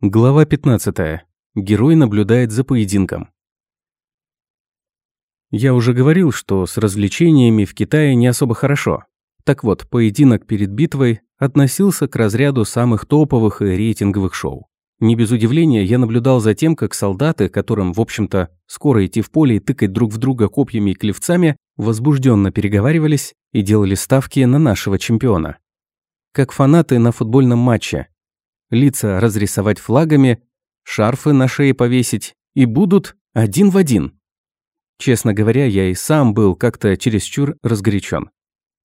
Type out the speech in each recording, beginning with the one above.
Глава 15. Герой наблюдает за поединком. Я уже говорил, что с развлечениями в Китае не особо хорошо. Так вот, поединок перед битвой относился к разряду самых топовых и рейтинговых шоу. Не без удивления я наблюдал за тем, как солдаты, которым, в общем-то, скоро идти в поле и тыкать друг в друга копьями и клевцами, возбужденно переговаривались и делали ставки на нашего чемпиона. Как фанаты на футбольном матче – лица разрисовать флагами, шарфы на шее повесить, и будут один в один. Честно говоря, я и сам был как-то чересчур разгорячен.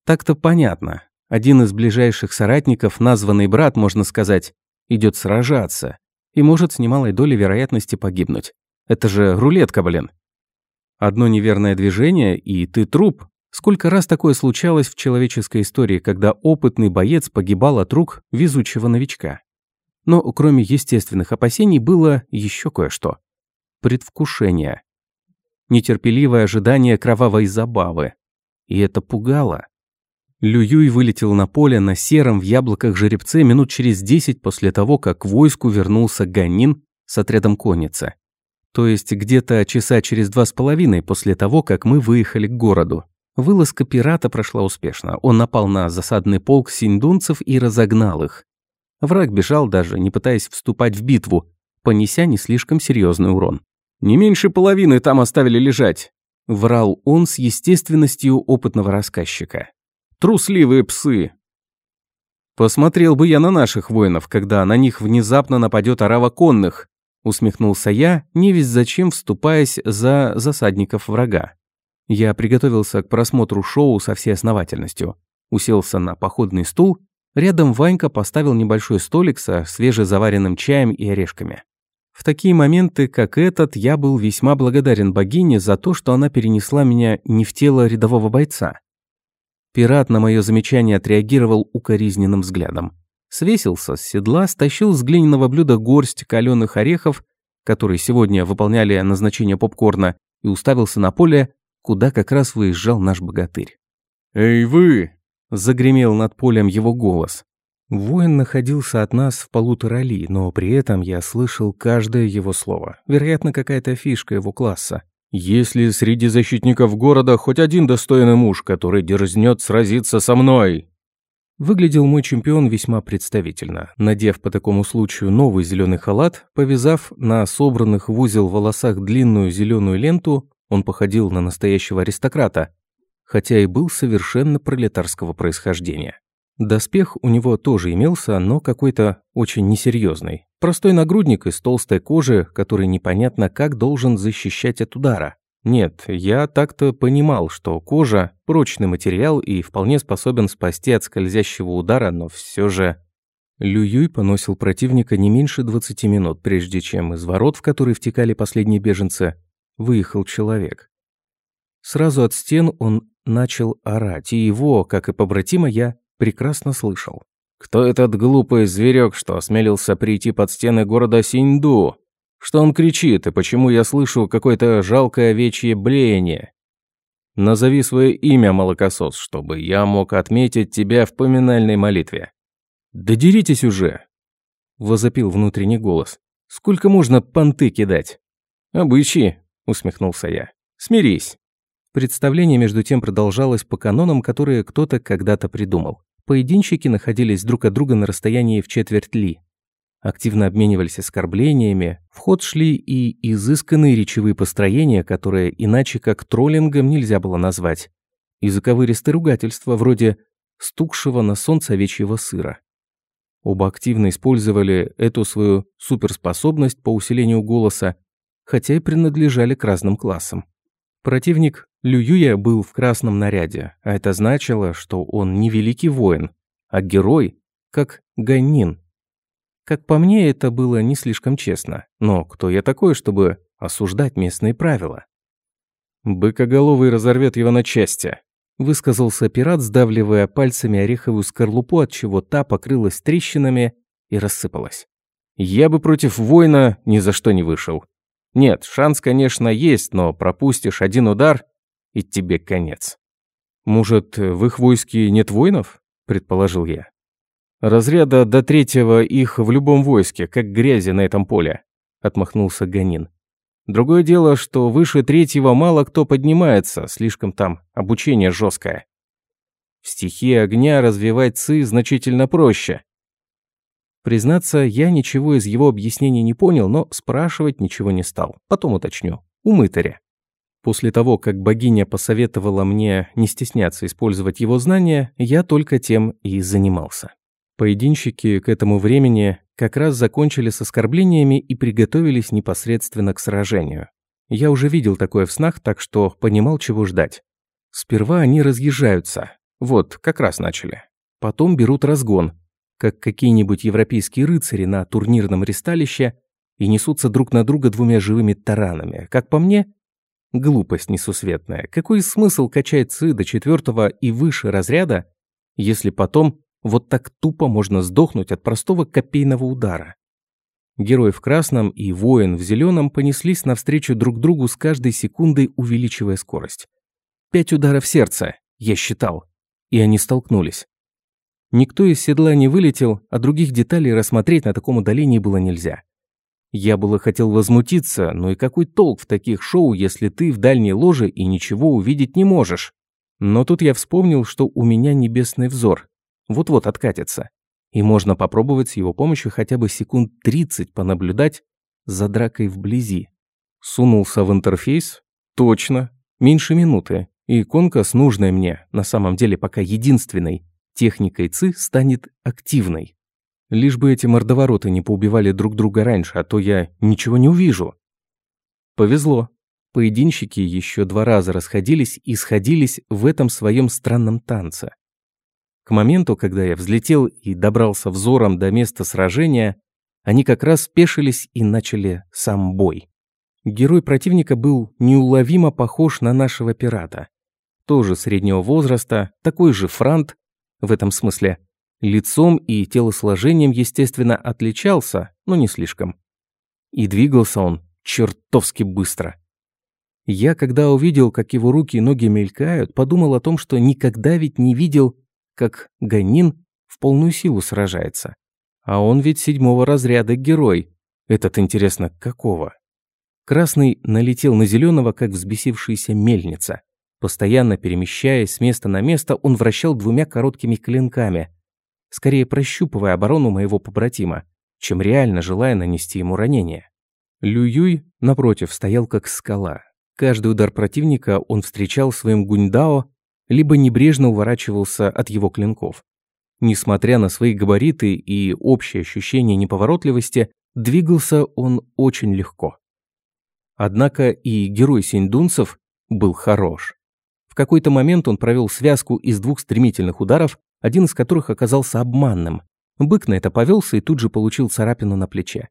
Так-то понятно. Один из ближайших соратников, названный брат, можно сказать, идет сражаться и может с немалой долей вероятности погибнуть. Это же рулетка, блин. Одно неверное движение, и ты труп. Сколько раз такое случалось в человеческой истории, когда опытный боец погибал от рук везучего новичка? Но кроме естественных опасений было еще кое-что. Предвкушение. Нетерпеливое ожидание кровавой забавы. И это пугало. Лююй вылетел на поле на сером в яблоках жеребце минут через десять после того, как к войску вернулся Ганин с отрядом конницы. То есть где-то часа через два с половиной после того, как мы выехали к городу. Вылазка пирата прошла успешно. Он напал на засадный полк синдунцев и разогнал их. Враг бежал даже, не пытаясь вступать в битву, понеся не слишком серьезный урон. «Не меньше половины там оставили лежать», – врал он с естественностью опытного рассказчика. «Трусливые псы!» «Посмотрел бы я на наших воинов, когда на них внезапно нападет орава конных», – усмехнулся я, не весь зачем вступаясь за засадников врага. Я приготовился к просмотру шоу со всей основательностью, уселся на походный стул Рядом Ванька поставил небольшой столик со свежезаваренным чаем и орешками. В такие моменты, как этот, я был весьма благодарен богине за то, что она перенесла меня не в тело рядового бойца. Пират на мое замечание отреагировал укоризненным взглядом. Свесился с седла, стащил с глиняного блюда горсть каленых орехов, которые сегодня выполняли назначение попкорна, и уставился на поле, куда как раз выезжал наш богатырь. «Эй вы, Загремел над полем его голос. Воин находился от нас в полутора ли, но при этом я слышал каждое его слово. Вероятно, какая-то фишка его класса. «Если среди защитников города хоть один достойный муж, который дерзнет сразиться со мной!» Выглядел мой чемпион весьма представительно. Надев по такому случаю новый зеленый халат, повязав на собранных в узел волосах длинную зеленую ленту, он походил на настоящего аристократа, хотя и был совершенно пролетарского происхождения. Доспех у него тоже имелся, но какой-то очень несерьезный. Простой нагрудник из толстой кожи, который непонятно как должен защищать от удара. Нет, я так-то понимал, что кожа – прочный материал и вполне способен спасти от скользящего удара, но все же... Лююй поносил противника не меньше 20 минут, прежде чем из ворот, в которые втекали последние беженцы, выехал человек. Сразу от стен он начал орать, и его, как и побратима, я прекрасно слышал. «Кто этот глупый зверек, что осмелился прийти под стены города Синьду? Что он кричит, и почему я слышу какое-то жалкое овечье блеяние? Назови свое имя, молокосос, чтобы я мог отметить тебя в поминальной молитве». «Да деритесь уже!» – возопил внутренний голос. «Сколько можно понты кидать?» «Обычаи», – усмехнулся я. «Смирись». Представление между тем продолжалось по канонам, которые кто-то когда-то придумал. Поединщики находились друг от друга на расстоянии в четверть ли. Активно обменивались оскорблениями, в ход шли и изысканные речевые построения, которые иначе как троллингом нельзя было назвать. И заковыристые ругательства вроде «стукшего на солнце овечьего сыра». Оба активно использовали эту свою суперспособность по усилению голоса, хотя и принадлежали к разным классам. Противник Лююя был в красном наряде, а это значило, что он не великий воин, а герой, как Ганнин. Как по мне, это было не слишком честно, но кто я такой, чтобы осуждать местные правила? «Быкоголовый разорвет его на части», – высказался пират, сдавливая пальцами ореховую скорлупу, от чего та покрылась трещинами и рассыпалась. «Я бы против воина ни за что не вышел. Нет, шанс, конечно, есть, но пропустишь один удар, и тебе конец. Может, в их войске нет воинов? Предположил я. Разряда до третьего их в любом войске, как грязи на этом поле, отмахнулся Ганин. Другое дело, что выше третьего мало кто поднимается, слишком там обучение жесткое. В стихии огня развивать ци значительно проще. Признаться, я ничего из его объяснений не понял, но спрашивать ничего не стал. Потом уточню. У мытаря. После того, как богиня посоветовала мне не стесняться использовать его знания, я только тем и занимался. Поединщики к этому времени как раз закончили с оскорблениями и приготовились непосредственно к сражению. Я уже видел такое в снах, так что понимал, чего ждать. Сперва они разъезжаются. Вот, как раз начали. Потом берут разгон, как какие-нибудь европейские рыцари на турнирном ристалище и несутся друг на друга двумя живыми таранами. Как по мне, глупость несусветная. Какой смысл качать цы до четвертого и выше разряда, если потом вот так тупо можно сдохнуть от простого копейного удара. Герой в красном и воин в зеленом понеслись навстречу друг другу с каждой секундой, увеличивая скорость. Пять ударов сердца, я считал, и они столкнулись. Никто из седла не вылетел, а других деталей рассмотреть на таком удалении было нельзя. Я было хотел возмутиться, но и какой толк в таких шоу, если ты в дальней ложе и ничего увидеть не можешь? Но тут я вспомнил, что у меня небесный взор, вот-вот откатится. И можно попробовать с его помощью хотя бы секунд 30 понаблюдать за дракой вблизи. Сунулся в интерфейс? Точно. Меньше минуты. И иконка с нужной мне, на самом деле пока единственной, техникой ЦИ станет активной. Лишь бы эти мордовороты не поубивали друг друга раньше, а то я ничего не увижу. Повезло. Поединщики еще два раза расходились и сходились в этом своем странном танце. К моменту, когда я взлетел и добрался взором до места сражения, они как раз спешились и начали сам бой. Герой противника был неуловимо похож на нашего пирата. Тоже среднего возраста, такой же франт, в этом смысле, лицом и телосложением, естественно, отличался, но не слишком. И двигался он чертовски быстро. Я, когда увидел, как его руки и ноги мелькают, подумал о том, что никогда ведь не видел как Ганин в полную силу сражается. А он ведь седьмого разряда герой. Этот, интересно, какого? Красный налетел на зеленого, как взбесившаяся мельница. Постоянно перемещаясь с места на место, он вращал двумя короткими клинками, скорее прощупывая оборону моего побратима, чем реально желая нанести ему ранение. Лююй, напротив, стоял как скала. Каждый удар противника он встречал своим гуньдао либо небрежно уворачивался от его клинков. Несмотря на свои габариты и общее ощущение неповоротливости, двигался он очень легко. Однако и герой синьдунцев был хорош. В какой-то момент он провел связку из двух стремительных ударов, один из которых оказался обманным. Бык на это повелся и тут же получил царапину на плече.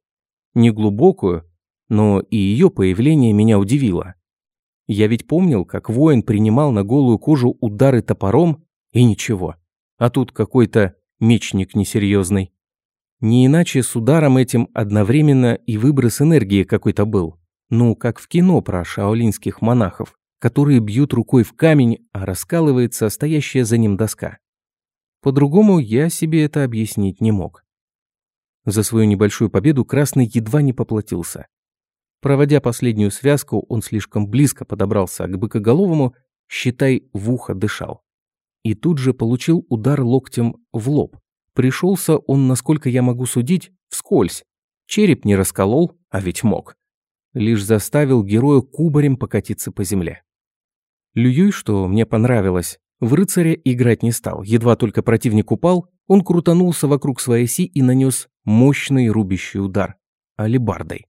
Неглубокую, но и ее появление меня удивило. Я ведь помнил, как воин принимал на голую кожу удары топором, и ничего. А тут какой-то мечник несерьезный. Не иначе с ударом этим одновременно и выброс энергии какой-то был. Ну, как в кино про шаолинских монахов, которые бьют рукой в камень, а раскалывается стоящая за ним доска. По-другому я себе это объяснить не мог. За свою небольшую победу Красный едва не поплатился. Проводя последнюю связку, он слишком близко подобрался к быкоголовому, считай, в ухо дышал. И тут же получил удар локтем в лоб. Пришелся он, насколько я могу судить, вскользь. Череп не расколол, а ведь мог. Лишь заставил героя кубарем покатиться по земле. Лююй, что мне понравилось, в рыцаря играть не стал. Едва только противник упал, он крутанулся вокруг своей оси и нанес мощный рубящий удар алебардой.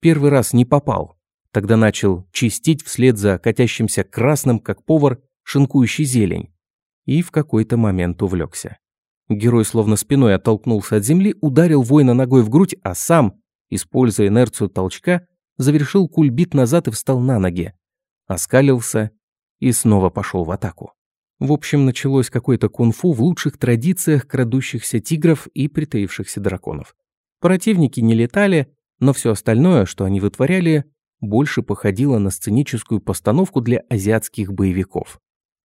Первый раз не попал. Тогда начал чистить вслед за катящимся красным, как повар, шинкующий зелень. И в какой-то момент увлекся. Герой словно спиной оттолкнулся от земли, ударил воина ногой в грудь, а сам, используя инерцию толчка, завершил кульбит назад и встал на ноги. Оскалился и снова пошел в атаку. В общем, началось какое-то кунг-фу в лучших традициях крадущихся тигров и притаившихся драконов. Противники не летали, но все остальное, что они вытворяли, больше походило на сценическую постановку для азиатских боевиков.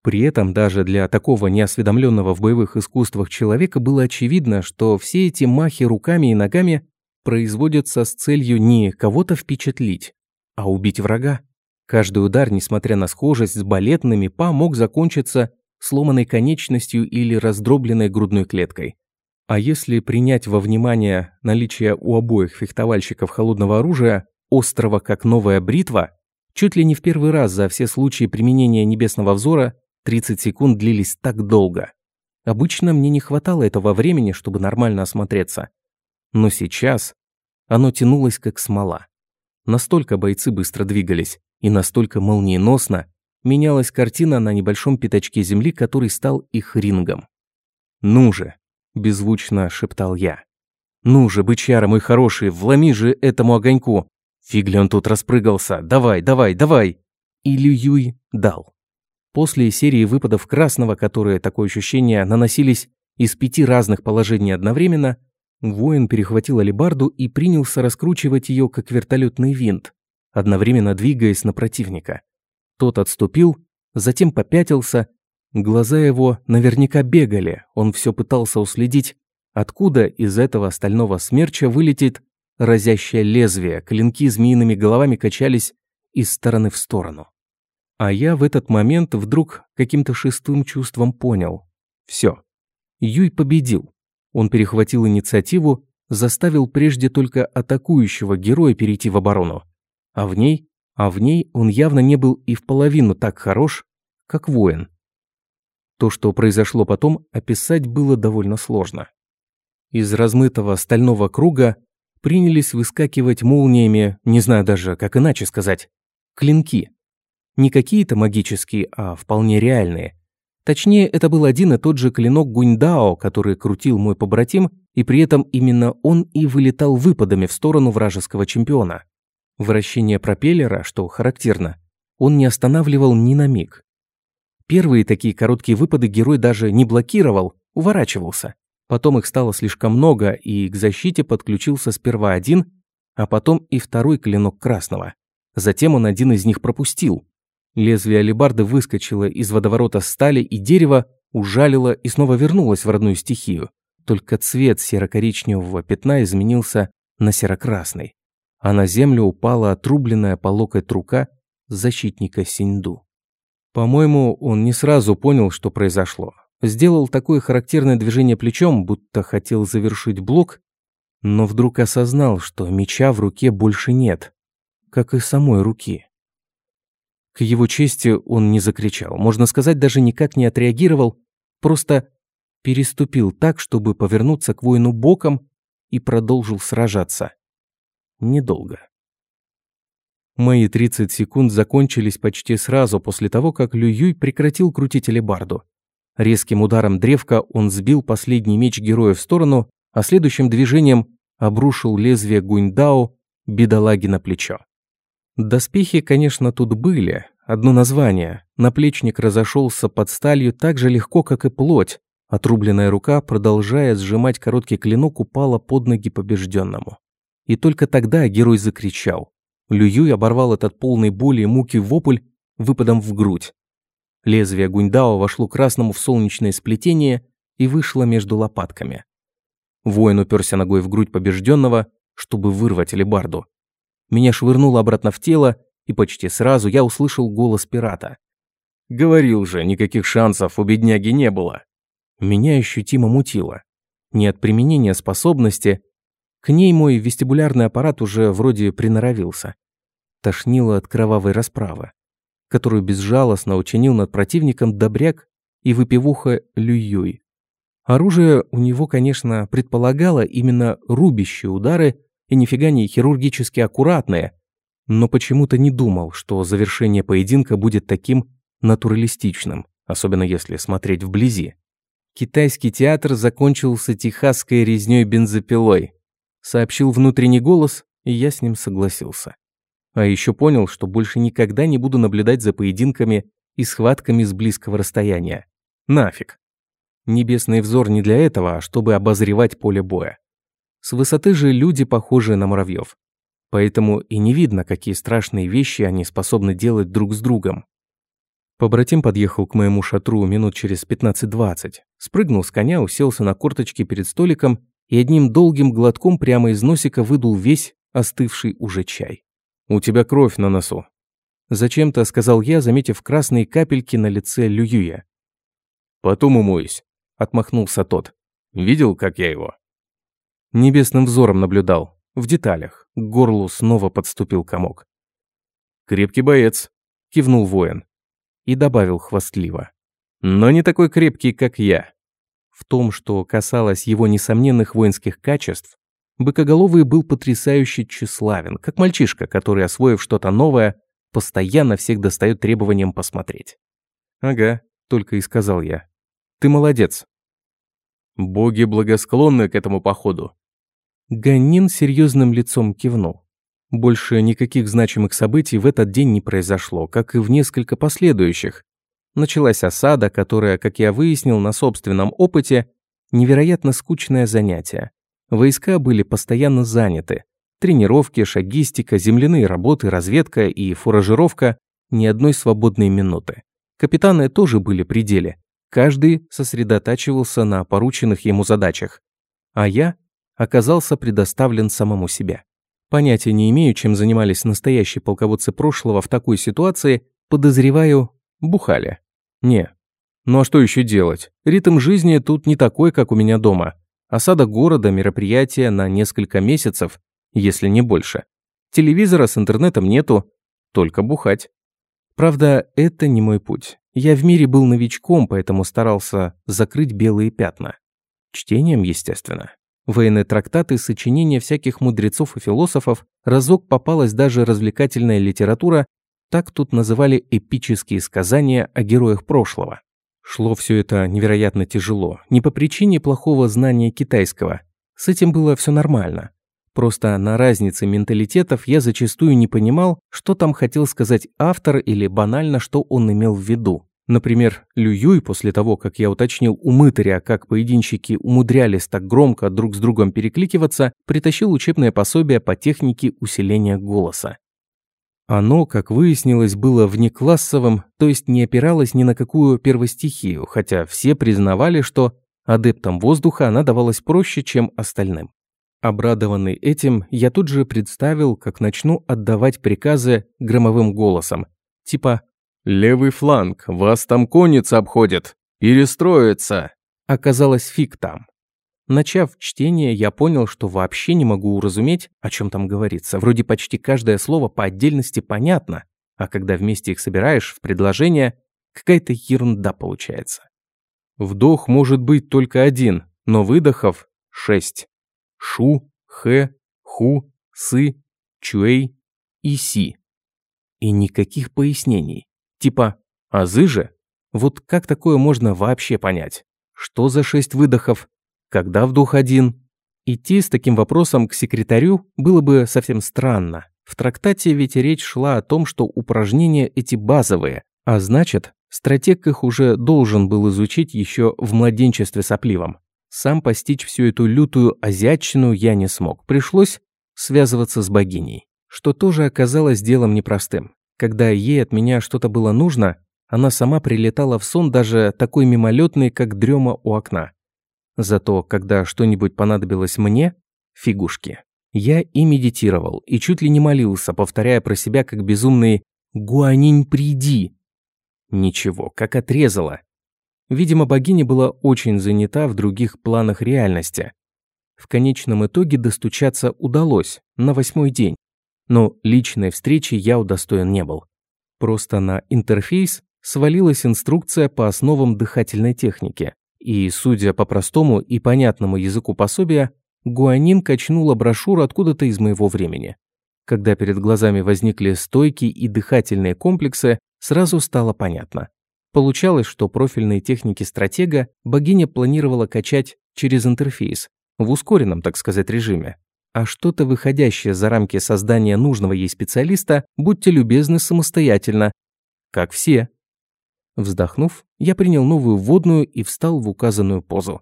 При этом даже для такого неосведомленного в боевых искусствах человека было очевидно, что все эти махи руками и ногами производятся с целью не кого-то впечатлить, а убить врага. Каждый удар, несмотря на схожесть с балетными па, мог закончиться сломанной конечностью или раздробленной грудной клеткой. А если принять во внимание наличие у обоих фехтовальщиков холодного оружия, острого как новая бритва, чуть ли не в первый раз за все случаи применения небесного взора 30 секунд длились так долго. Обычно мне не хватало этого времени, чтобы нормально осмотреться. Но сейчас оно тянулось как смола. Настолько бойцы быстро двигались, и настолько молниеносно менялась картина на небольшом пятачке земли, который стал их рингом. «Ну же!» – беззвучно шептал я. «Ну же, бычара мой хороший, вломи же этому огоньку! Фигли он тут распрыгался! Давай, давай, давай!» И Лю Юй дал. После серии выпадов красного, которые, такое ощущение, наносились из пяти разных положений одновременно, воин перехватил алебарду и принялся раскручивать ее, как вертолетный винт, одновременно двигаясь на противника. Тот отступил, затем попятился. Глаза его наверняка бегали, он все пытался уследить, откуда из этого стального смерча вылетит разящее лезвие, клинки змеиными головами качались из стороны в сторону. А я в этот момент вдруг каким-то шестым чувством понял. Все. Юй победил. Он перехватил инициативу, заставил прежде только атакующего героя перейти в оборону. А в ней, а в ней он явно не был и в половину так хорош, как воин. То, что произошло потом, описать было довольно сложно. Из размытого стального круга принялись выскакивать молниями, не знаю даже, как иначе сказать, клинки. Не какие-то магические, а вполне реальные. Точнее, это был один и тот же клинок Гуньдао, который крутил мой побратим, и при этом именно он и вылетал выпадами в сторону вражеского чемпиона. Вращение пропеллера, что характерно, он не останавливал ни на миг. Первые такие короткие выпады герой даже не блокировал, уворачивался. Потом их стало слишком много, и к защите подключился сперва один, а потом и второй клинок красного. Затем он один из них пропустил, Лезвие алебарды выскочило из водоворота стали и дерева, ужалило и снова вернулось в родную стихию. Только цвет серо-коричневого пятна изменился на серо-красный, а на землю упала отрубленная по локоть рука защитника Синьду. По-моему, он не сразу понял, что произошло. Сделал такое характерное движение плечом, будто хотел завершить блок, но вдруг осознал, что меча в руке больше нет, как и самой руки. К его чести он не закричал, можно сказать, даже никак не отреагировал, просто переступил так, чтобы повернуться к воину боком и продолжил сражаться. Недолго. Мои 30 секунд закончились почти сразу после того, как Лю Юй прекратил крутить алебарду. Резким ударом древка он сбил последний меч героя в сторону, а следующим движением обрушил лезвие Гуньдао бедолаги на плечо. Доспехи, конечно, тут были, одно название. Наплечник разошелся под сталью так же легко, как и плоть. Отрубленная рука, продолжая сжимать короткий клинок, упала под ноги побежденному. И только тогда герой закричал. Лююй оборвал этот полный боли и муки вопль выпадом в грудь. Лезвие Гуньдао вошло красному в солнечное сплетение и вышло между лопатками. Воин уперся ногой в грудь побежденного, чтобы вырвать алебарду. Меня швырнуло обратно в тело, и почти сразу я услышал голос пирата. «Говорил же, никаких шансов у бедняги не было». Меня ощутимо мутило. Не от применения способности. К ней мой вестибулярный аппарат уже вроде приноровился. Тошнило от кровавой расправы, которую безжалостно учинил над противником добряк и выпивуха Лююй. Оружие у него, конечно, предполагало именно рубящие удары и нифига не хирургически аккуратные, но почему-то не думал, что завершение поединка будет таким натуралистичным, особенно если смотреть вблизи. Китайский театр закончился техасской резнёй бензопилой, сообщил внутренний голос, и я с ним согласился. А еще понял, что больше никогда не буду наблюдать за поединками и схватками с близкого расстояния. Нафиг. Небесный взор не для этого, а чтобы обозревать поле боя. С высоты же люди похожи на муравьев. Поэтому и не видно, какие страшные вещи они способны делать друг с другом. Побратим подъехал к моему шатру минут через 15-20, спрыгнул с коня, уселся на корточки перед столиком и одним долгим глотком прямо из носика выдул весь остывший уже чай. «У тебя кровь на носу», – зачем-то сказал я, заметив красные капельки на лице Лююя. «Потом умоюсь», – отмахнулся тот. «Видел, как я его?» Небесным взором наблюдал, в деталях, к горлу снова подступил комок. «Крепкий боец», – кивнул воин и добавил хвастливо. «Но не такой крепкий, как я». В том, что касалось его несомненных воинских качеств, Быкоголовый был потрясающе тщеславен, как мальчишка, который, освоив что-то новое, постоянно всех достает требованием посмотреть. «Ага», — только и сказал я. «Ты молодец». «Боги благосклонны к этому походу». Ганнин серьезным лицом кивнул. Больше никаких значимых событий в этот день не произошло, как и в несколько последующих. Началась осада, которая, как я выяснил на собственном опыте, невероятно скучное занятие. Войска были постоянно заняты. Тренировки, шагистика, земляные работы, разведка и фуражировка – ни одной свободной минуты. Капитаны тоже были при деле. Каждый сосредотачивался на порученных ему задачах. А я оказался предоставлен самому себе. Понятия не имею, чем занимались настоящие полководцы прошлого в такой ситуации, подозреваю, бухали. Не. Ну а что еще делать? Ритм жизни тут не такой, как у меня дома. Осада города – мероприятие на несколько месяцев, если не больше. Телевизора с интернетом нету, только бухать. Правда, это не мой путь. Я в мире был новичком, поэтому старался закрыть белые пятна. Чтением, естественно военные трактаты, сочинения всяких мудрецов и философов, разок попалась даже развлекательная литература, так тут называли эпические сказания о героях прошлого. Шло все это невероятно тяжело, не по причине плохого знания китайского. С этим было все нормально. Просто на разнице менталитетов я зачастую не понимал, что там хотел сказать автор или банально, что он имел в виду. Например, Лю Юй после того, как я уточнил у мытаря, как поединщики умудрялись так громко друг с другом перекликиваться, притащил учебное пособие по технике усиления голоса. Оно, как выяснилось, было внеклассовым, то есть не опиралось ни на какую первостихию, хотя все признавали, что адептам воздуха она давалась проще, чем остальным. Обрадованный этим, я тут же представил, как начну отдавать приказы громовым голосом, типа «Левый фланг, вас там конница обходит! Перестроиться!» Оказалось, фиг там. Начав чтение, я понял, что вообще не могу уразуметь, о чем там говорится. Вроде почти каждое слово по отдельности понятно, а когда вместе их собираешь в предложение, какая-то ерунда получается. Вдох может быть только один, но выдохов – шесть. Шу, хэ, ху, сы, чуэй и си. И никаких пояснений. Типа «Азы же?» Вот как такое можно вообще понять? Что за шесть выдохов? Когда вдох один? Идти с таким вопросом к секретарю было бы совсем странно. В трактате ведь речь шла о том, что упражнения эти базовые, а значит, стратег их уже должен был изучить еще в младенчестве сопливом. Сам постичь всю эту лютую азиатчину я не смог. Пришлось связываться с богиней, что тоже оказалось делом непростым. Когда ей от меня что-то было нужно, она сама прилетала в сон даже такой мимолетный, как дрема у окна. Зато, когда что-нибудь понадобилось мне, фигушки, я и медитировал, и чуть ли не молился, повторяя про себя как безумный «Гуанинь, приди!». Ничего, как отрезало. Видимо, богиня была очень занята в других планах реальности. В конечном итоге достучаться удалось на восьмой день но личной встречи я удостоен не был. Просто на интерфейс свалилась инструкция по основам дыхательной техники, и, судя по простому и понятному языку пособия, Гуанин качнула брошюру откуда-то из моего времени. Когда перед глазами возникли стойки и дыхательные комплексы, сразу стало понятно. Получалось, что профильные техники стратега богиня планировала качать через интерфейс, в ускоренном, так сказать, режиме а что-то выходящее за рамки создания нужного ей специалиста, будьте любезны самостоятельно. Как все. Вздохнув, я принял новую вводную и встал в указанную позу.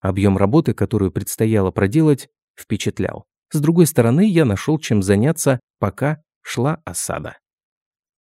Объем работы, которую предстояло проделать, впечатлял. С другой стороны, я нашел чем заняться, пока шла осада.